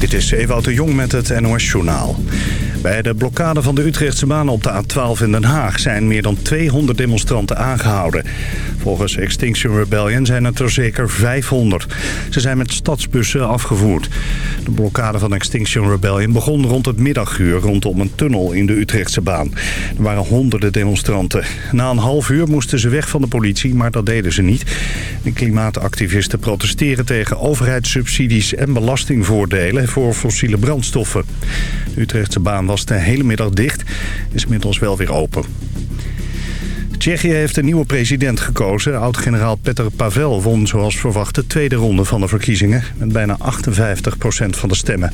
Dit is Ewout de Jong met het NOS Journaal. Bij de blokkade van de Utrechtse baan op de A12 in Den Haag... zijn meer dan 200 demonstranten aangehouden. Volgens Extinction Rebellion zijn het er zeker 500. Ze zijn met stadsbussen afgevoerd. De blokkade van Extinction Rebellion begon rond het middaguur... rondom een tunnel in de Utrechtse baan. Er waren honderden demonstranten. Na een half uur moesten ze weg van de politie, maar dat deden ze niet. De klimaatactivisten protesteren tegen overheidssubsidies en belastingvoordelen voor fossiele brandstoffen. De Utrechtse baan was de hele middag dicht, is inmiddels wel weer open. Tsjechië heeft een nieuwe president gekozen. Oud-generaal Petr Pavel won zoals verwacht de tweede ronde van de verkiezingen... met bijna 58% van de stemmen.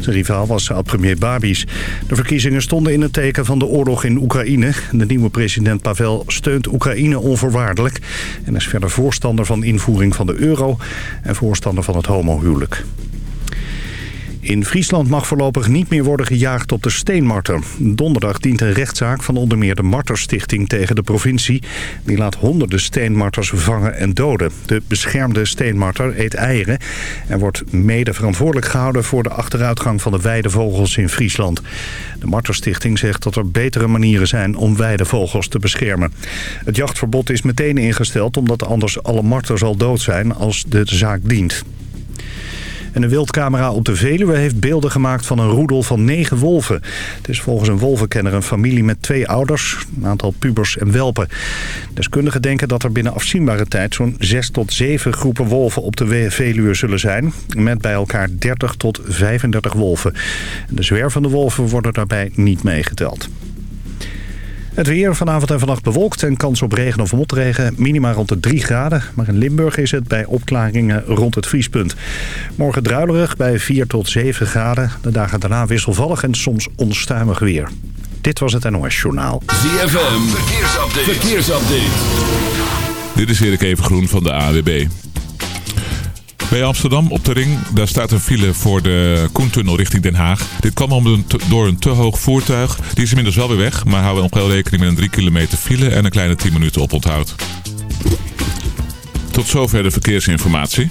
Zijn rivaal was oud-premier Babis. De verkiezingen stonden in het teken van de oorlog in Oekraïne. De nieuwe president Pavel steunt Oekraïne onvoorwaardelijk... en is verder voorstander van invoering van de euro... en voorstander van het homohuwelijk. In Friesland mag voorlopig niet meer worden gejaagd op de steenmarter. Donderdag dient een rechtszaak van onder meer de Marterstichting tegen de provincie. Die laat honderden steenmarters vangen en doden. De beschermde steenmarter eet eieren en wordt mede verantwoordelijk gehouden voor de achteruitgang van de weidevogels in Friesland. De Marterstichting zegt dat er betere manieren zijn om weidevogels te beschermen. Het jachtverbod is meteen ingesteld omdat anders alle marters al dood zijn als de zaak dient. En een wildcamera op de Veluwe heeft beelden gemaakt van een roedel van negen wolven. Het is volgens een wolvenkenner een familie met twee ouders, een aantal pubers en welpen. Deskundigen denken dat er binnen afzienbare tijd zo'n zes tot zeven groepen wolven op de Veluwe zullen zijn. Met bij elkaar 30 tot 35 wolven. De zwervende wolven worden daarbij niet meegeteld. Het weer vanavond en vannacht bewolkt en kans op regen of motregen. Minima rond de 3 graden. Maar in Limburg is het bij opklaringen rond het vriespunt. Morgen druilerig bij 4 tot 7 graden. De dagen daarna wisselvallig en soms onstuimig weer. Dit was het NOS Journaal. ZFM, verkeersupdate. verkeersupdate. Dit is Erik Evengroen van de AWB. Bij Amsterdam op de ring, daar staat een file voor de Koentunnel richting Den Haag. Dit kwam om door een te hoog voertuig. Die is inmiddels wel weer weg, maar houden nog wel rekening met een 3 kilometer file en een kleine 10 minuten oponthoud. Tot zover de verkeersinformatie.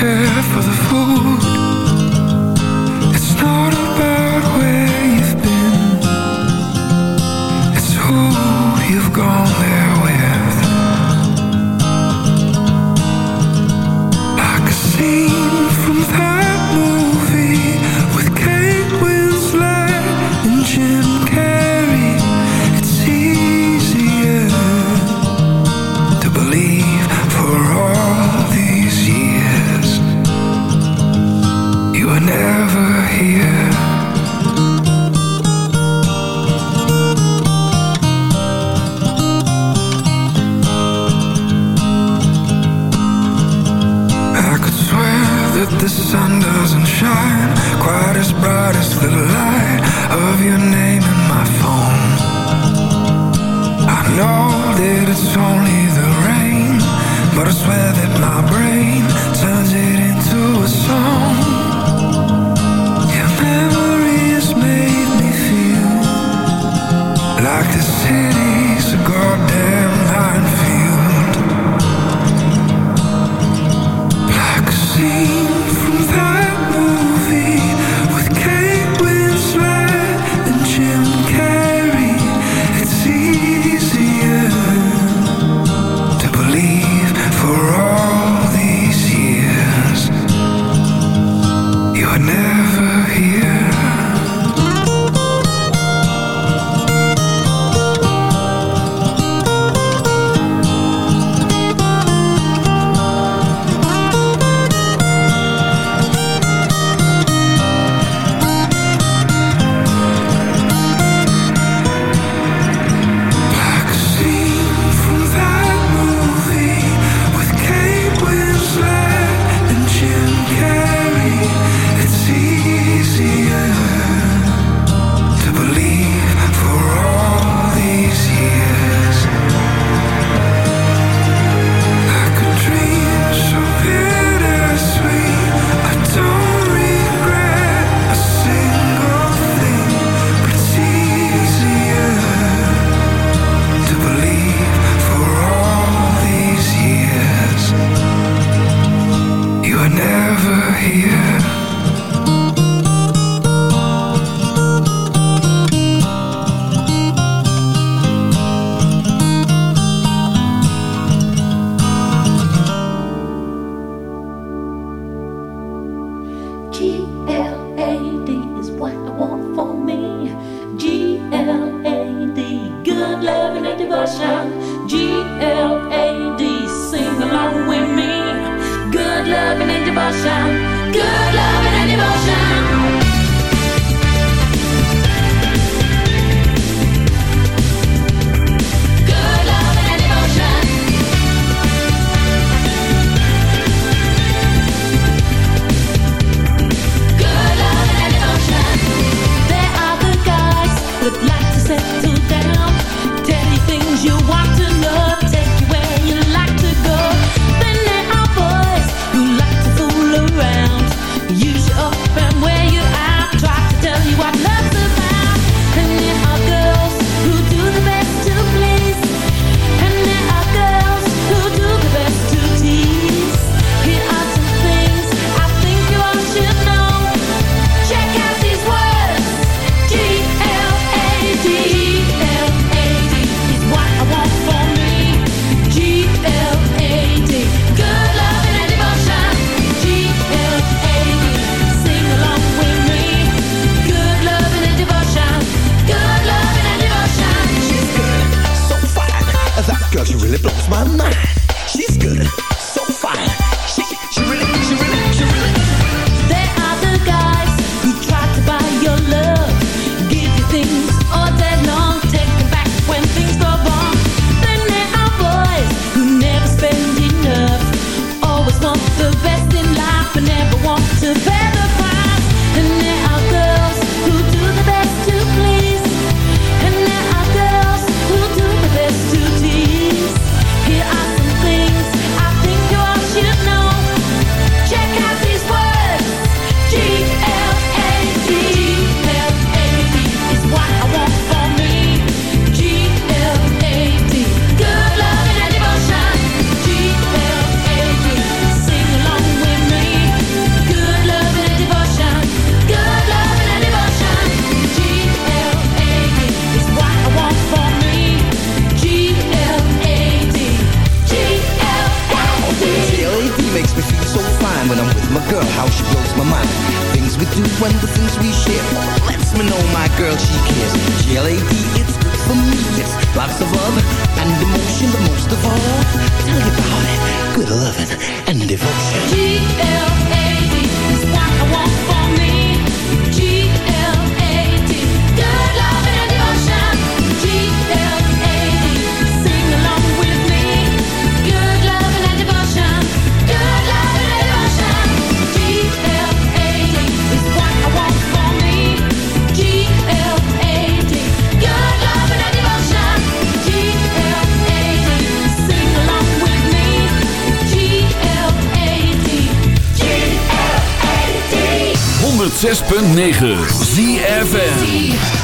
Care for the food. It's not about where 106.9 ZFN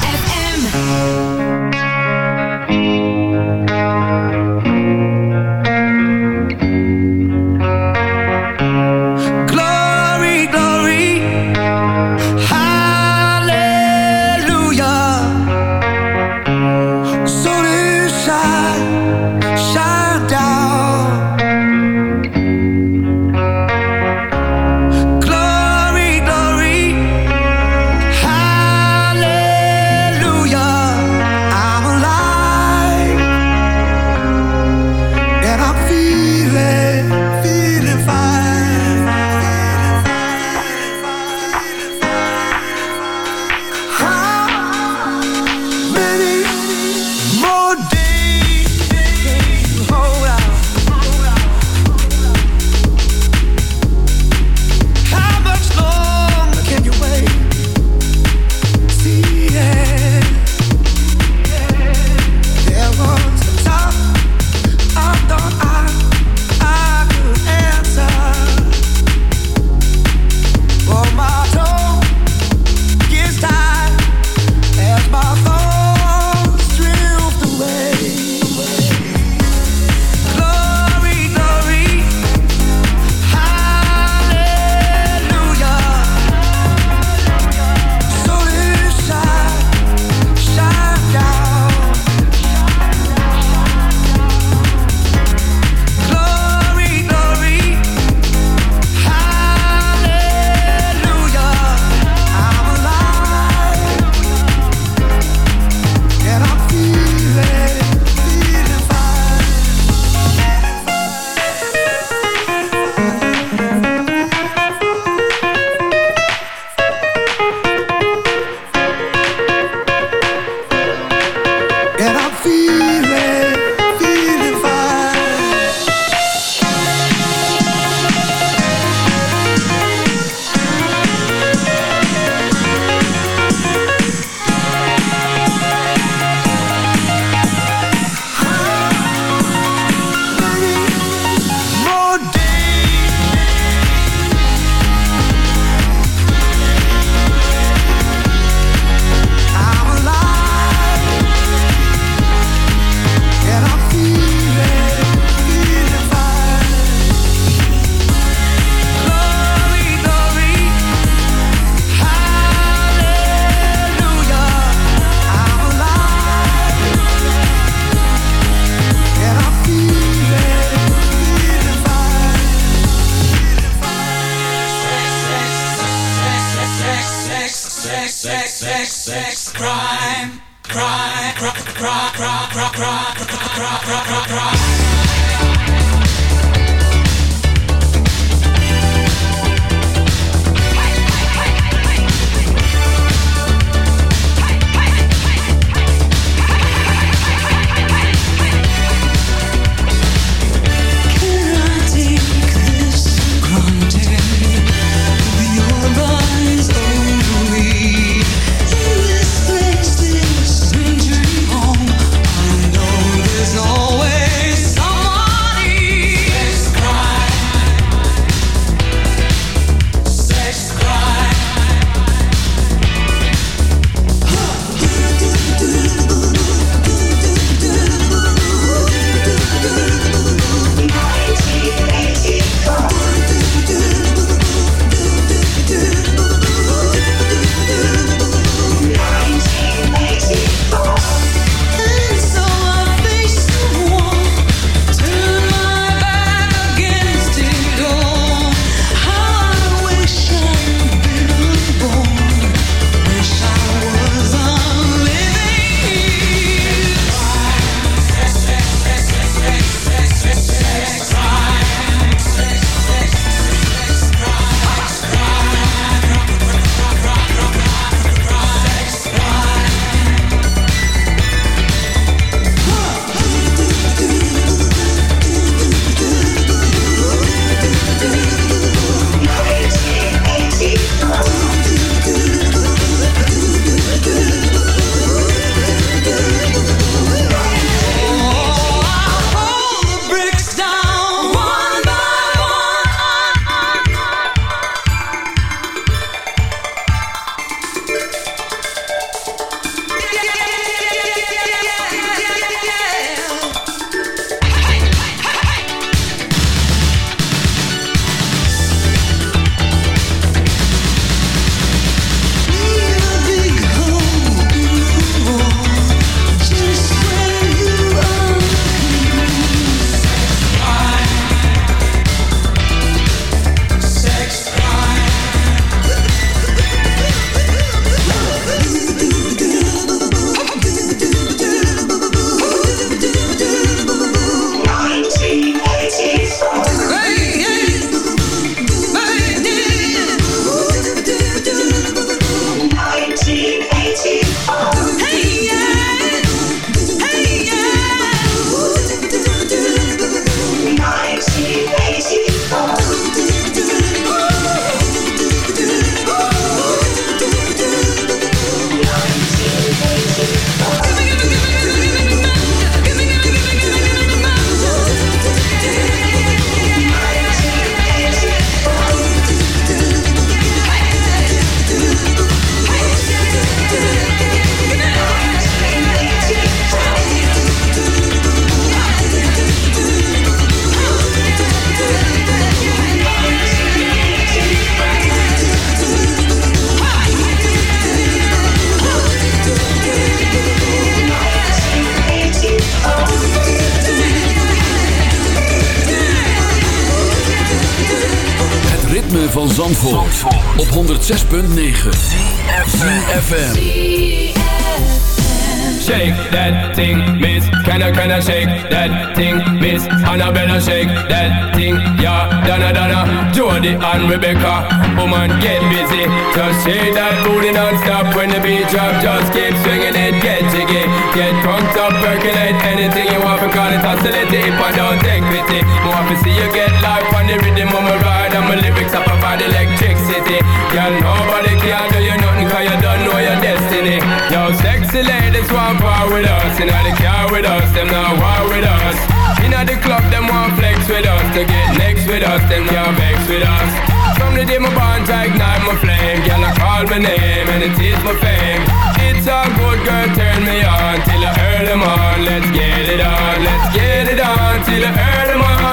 up, anything you want. Call it hostility, if I don't take pity. More to see you get life on the rhythm of my ride. And my lyrics up about electricity. Girl, nobody can do you nothing cause you don't know your destiny. Yo, sexy ladies want part with us. Inna the car with us, them not war with us. Inna the club, them want flex with us. To get next with us, them can't vex with us. The day my bond, ignite my flame. Girl, I call my name and it is my fame. It's a good girl, turn me on till I earn them on. Let's get it on, let's get it on till I earn them on.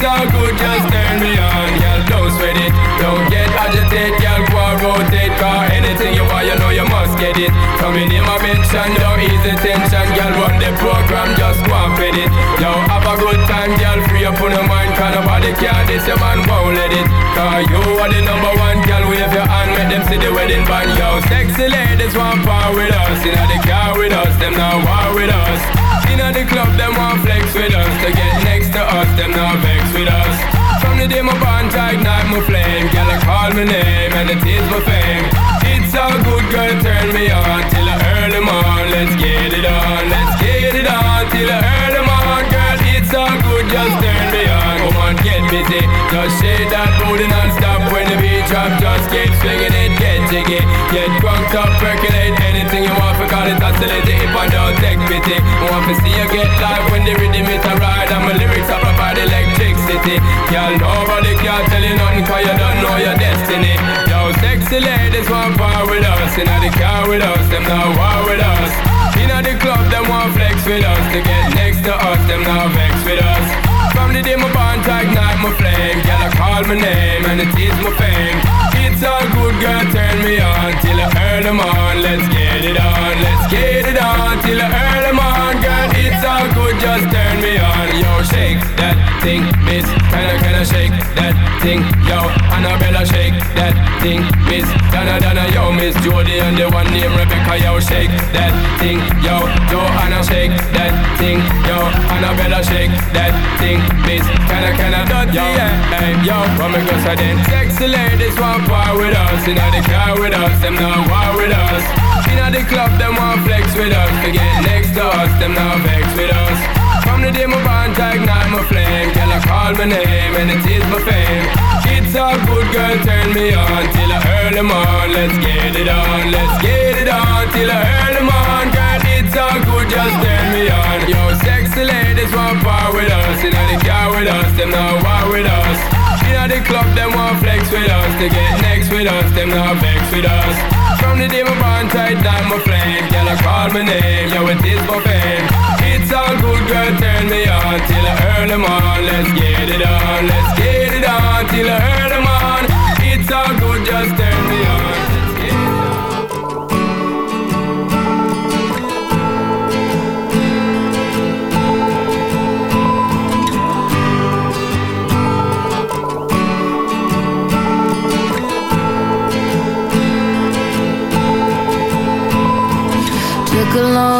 All good, just turn me on. Girl, don't sweat it, don't get agitated. Girl, go rotate, cause anything you want, you know you must get it. Coming in my mention, don't ease the tension. Girl, run the program, just go and fit it. Yo, have a good time, girl, free up on your mind, cause nobody care this, your man won't let it. Cause you are the number one girl Wave your hand, make them see the wedding band Yo, sexy ladies want power with us Inna they car with us, them now war with us Inna the club, them want flex with us. To get next to us, them not vex with us. From the day my bond to ignite my flame. Girl, I call my name and it is my fame It's a good girl, turn me on Till I earn them on, let's get it on Let's get it on, till I earn them on Girl, it's all good, just turn me on. Come on, get busy, just shake that booty non-stop. When the beat drop, just keep swinging it, get jiggy. Get drunk up, percolate anything you want. For call it oscillate, if I don't take pity. Want to see you get live when the rhythm is a ride. And my lyrics are provide electricity. Y'all nobody can tell you nothing Cause you don't know your destiny. Yo, sexy ladies want power with us Inna the car with us, them now war with us. Inna the club, them want flex with us To get next to us, them now vex with us. From the day my bond to ignite my flame Girl, I call my name and it is my fame. It's all good, girl, turn me on Till I earn them on, let's get it on Let's get it on, till I earn them on Girl, it's all good, just turn me on. Yo, shake that thing, miss. Kinda, kinda shake that thing? Yo, Annabella, shake that thing, miss. Donna, Donna, yo, miss. Jody And the one named Rebecca, yo, shake that thing Yo, Joanna, shake that thing Yo, Annabella, shake that thing, miss. Kinda, kinda dirty, yo, yeah Hey, yo, from go say then. Sexy ladies want power with us. Inna the car with us, them now war with us. Inna the club, them want flex with us. To get next to us, them now vex with us. From the day my bond to ignite my flame. Girl, I call my name and it is my fame It's all good, girl, turn me on Till I earn them on, let's get it on Let's get it on, till I earn them on Girl, it's all good, just turn me on. Yo, sexy ladies want power with us. Inna the car with us, them now war with us. Inna the club, them want flex with us. To get next with us, them now vex with us. From the day my bond tight down my flame. Girl, I call my name, yo, it is my fame It's all good, girl, turn me on Till earn them on, let's get it on Let's get it on, till earn them on It's all good, just turn me on. Took a long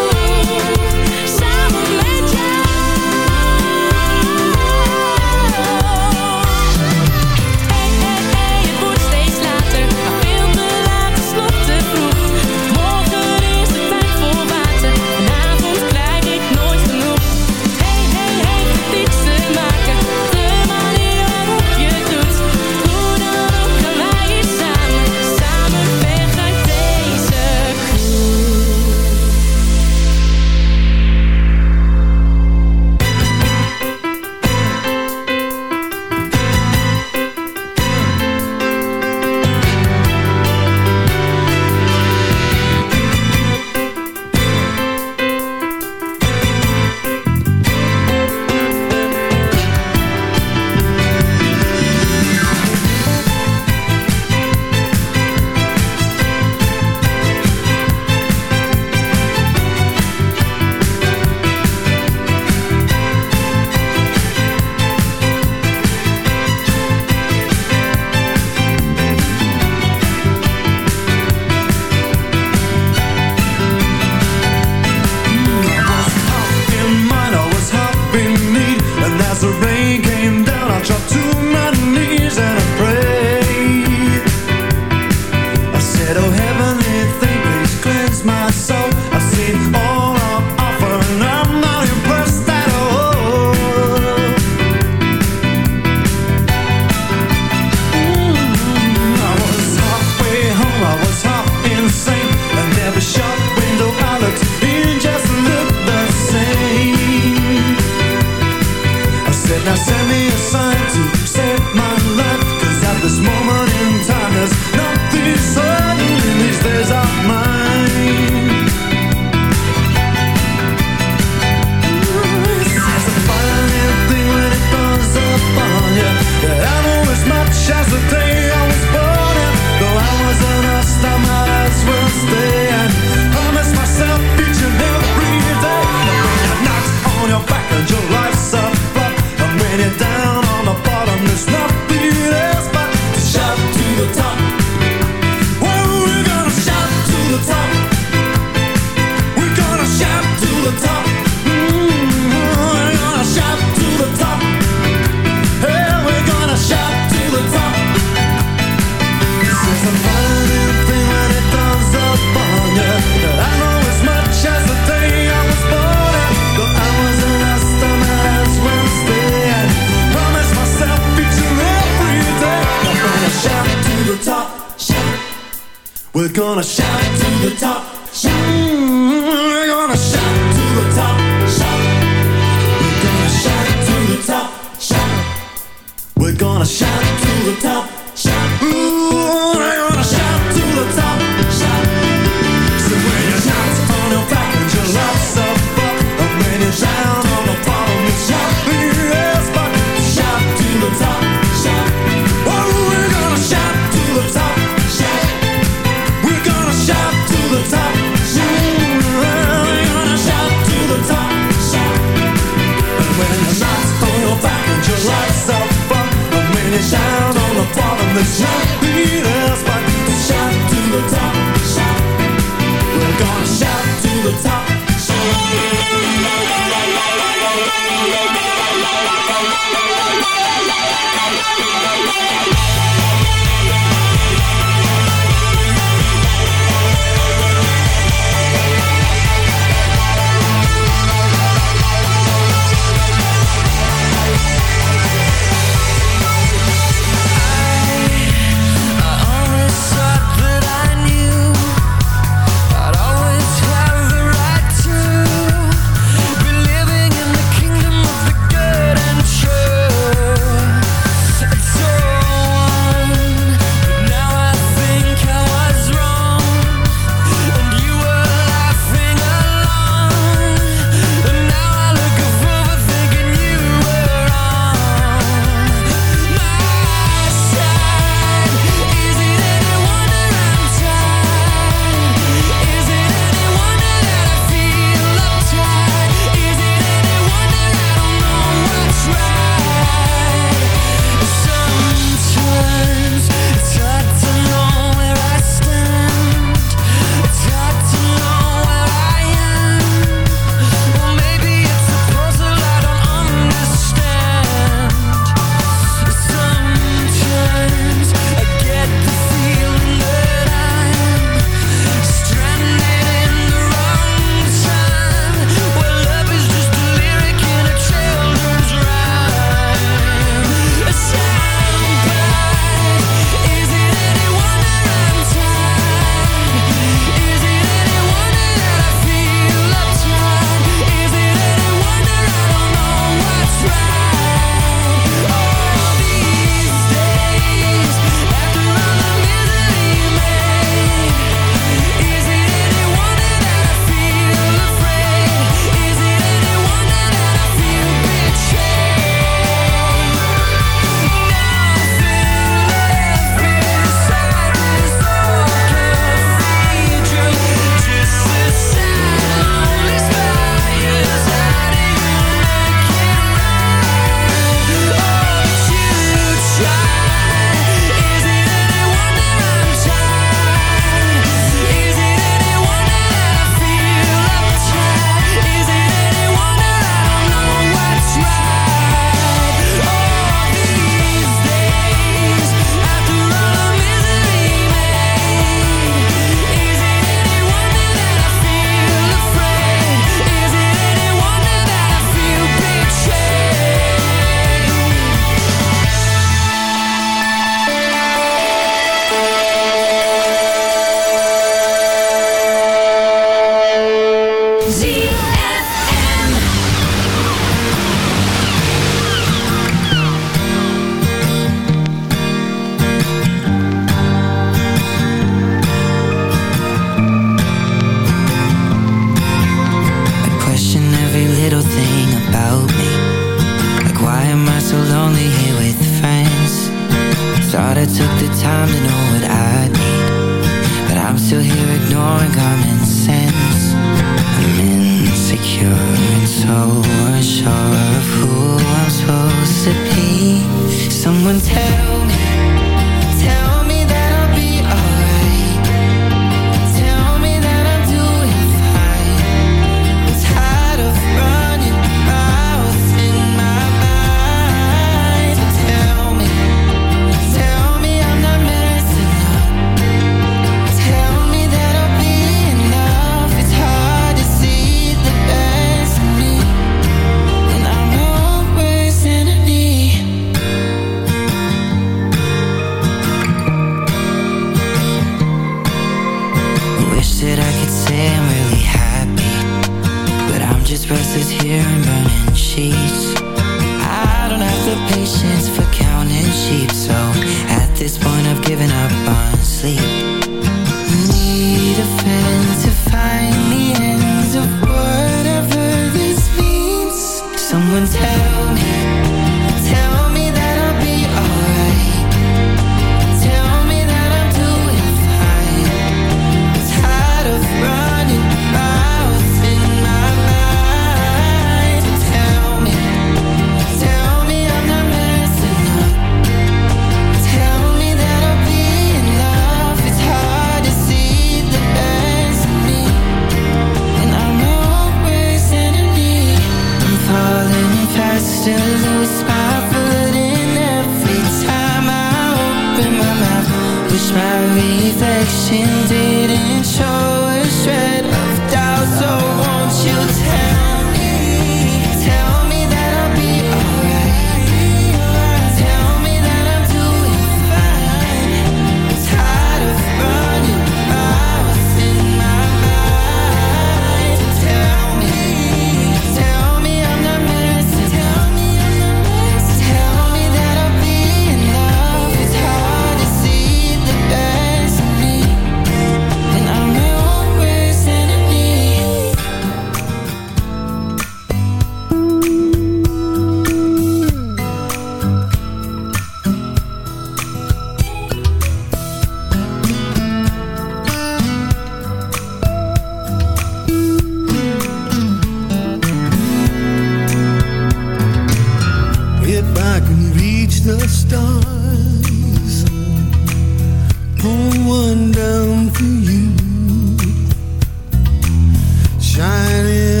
Shining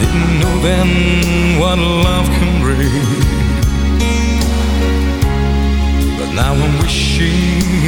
didn't know then what love can bring. But now I'm wishing